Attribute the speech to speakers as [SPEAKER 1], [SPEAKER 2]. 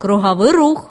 [SPEAKER 1] круговий рух.